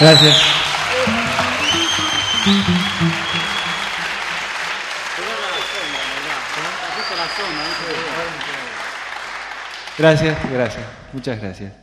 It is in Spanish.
Gracias. Gracias, gracias. Muchas gracias.